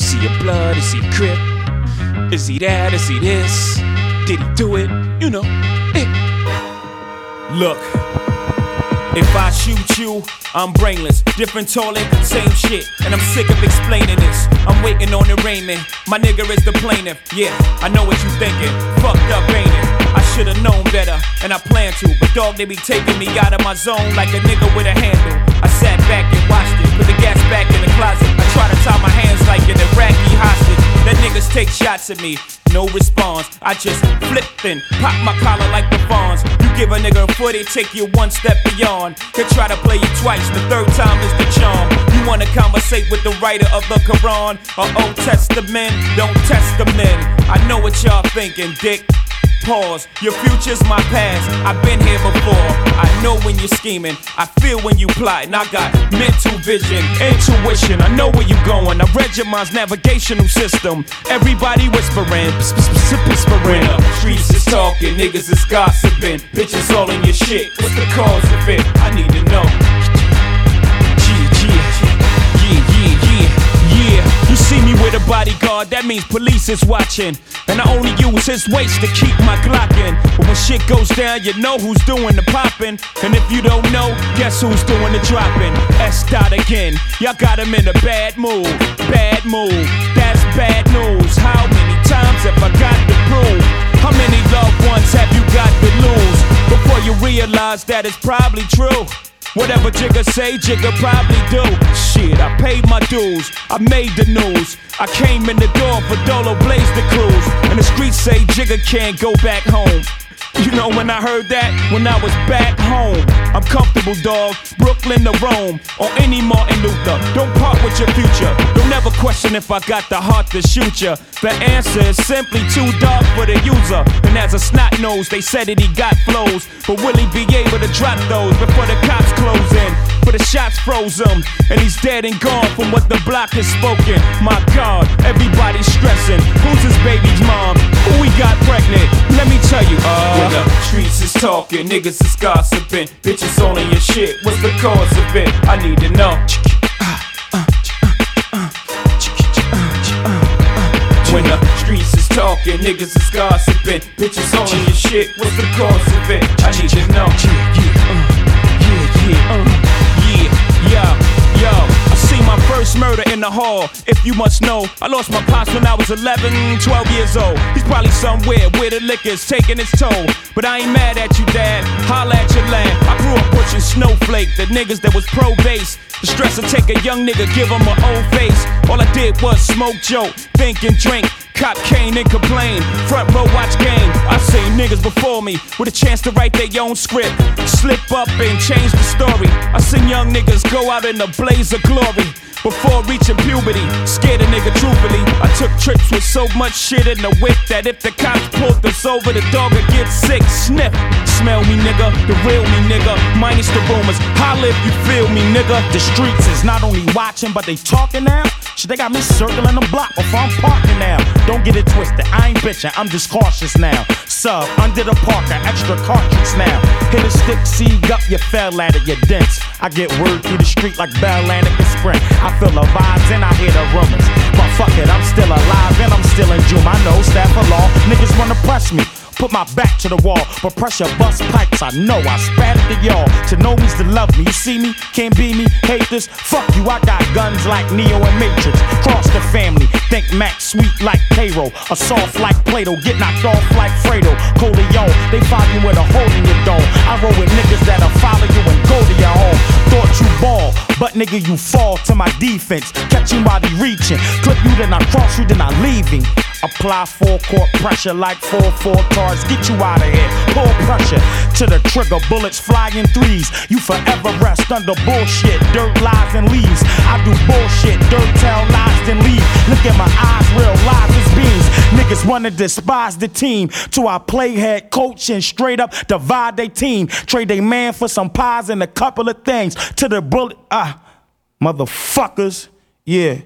Is he a blood? Is he a crip? Is he that? Is he this? Did he do it? You know, it. Look, if I shoot you, I'm brainless. Different toilet, same shit. And I'm sick of explaining this. I'm waiting on the arraignment. My nigga is the plaintiff. Yeah, I know what you thinking. Fucked up, ain't it? I should've known better, and I plan to. But dog, they be taking me out of my zone like a nigga with a handle. Shots at me, no response. I just flipped and pop my collar like the Fonz. You give a nigga a foot, it take you one step beyond. He'll try to play you twice, the third time is the charm. You wanna conversate with the writer of the Quran or Old Testament? Don't test the men. I know what y'all thinking, dick. Pause, your future's my past. I've been here when you're scheming. I feel when you plotting. I got mental vision, intuition. I know where you're going. I read your mind's navigational system. Everybody whispering, whispering. Streets is talking, niggas is gossiping. Bitches all in your shit. What's the cause of it? I need to know. Bodyguard, that means police is watching. And I only use his waist to keep my Glock in. But when shit goes down, you know who's doing the popping. And if you don't know, guess who's doing the dropping? S dot again. Y'all got him in a bad mood. Bad mood. That's bad news. How many times have I got to prove? How many loved ones have you got to lose? Before you realize that it's probably true. Whatever Jigga say, Jigga probably do. Shit, I paid my dues, I made the news. I came in the door for Dolo Blaze the cruise. And the streets say Jigga can't go back home. You know when I heard that? When I was back home. I'm comfortable, dog. Brooklyn to Rome. Or any Martin Luther. Don't part with your future. Don't ever question if I got the heart to shoot ya. The answer is simply too dark for the user. And as a snot nose, they said that he got flows. But will he be able to drop those before the cops close in? For the shots froze him. And he's dead and gone from what the block has spoken. My God, everybody's stressing. Who's his baby's mom? Who we got pregnant? Let me tell you, uh. When the streets is talking, niggas is gossiping. Bitches only your shit. What's the cause of it? I need to know. When the streets is talking, niggas is gossiping. Bitches in your shit. What's the cause of it? I need to know. In the hall. If you must know, I lost my pops when I was 11, 12 years old. He's probably somewhere where the liquor's taking its toll. But I ain't mad at you, dad. Holla at your land. I grew up pushing snowflake, the niggas that was pro base. The stress to take a young nigga, give him an old face. All I did was smoke, joke, think and drink. Cop cane and complain. Front row watch game. I seen niggas before me with a chance to write their own script. Slip up and change the story. I seen young niggas go out in a blaze of glory. Before reaching puberty, scared a nigga truthfully. Took trips with so much shit in the whip that if the cops pulled us over, the dog would get sick. Sniff, smell me, nigga, the real me, nigga, minus the rumors. Holla if you feel me, nigga. The streets is not only watching, but they talking now. Shit, they got me circling the block before I'm parking now. Don't get it twisted, I ain't bitching, I'm just cautious now. Sub under the parker, extra cartridge now. Hit a stick, seed up, you fell at it, you dense. I get word through the street like Bell and Sprint. I feel the vibes and I hear the rumors. Fuck it, I'm still alive and I'm still in June. I know staff of law, niggas wanna press me. Put my back to the wall, but pressure bust pipes. I know I spat it to y'all. To know me's to love me. You see me, can't be me, hate this. Fuck you, I got guns like Neo and Matrix. Cross the family, think Max sweet like payroll. A soft like Play-Doh, get knocked off like Fredo. Corleone, they find you with a hole in your dome. I roll with niggas that'll nigga you fall to my defense. Catch you while they reaching. Clip you, then I cross you, then I leaving. Apply full court pressure like 4-4 cards. Get you out of here. Pull pressure to the trigger. Bullets flying threes. You forever rest under bullshit. Dirt lies and leaves. I do bullshit. Dirt tell lies then leave. Look at my eyes, real lies as beans. Niggas wanna despise the team. To our playhead coach and straight up divide they team. Trade they man for some pies and a couple of things. To the bullet. Ah, motherfuckers. Yeah.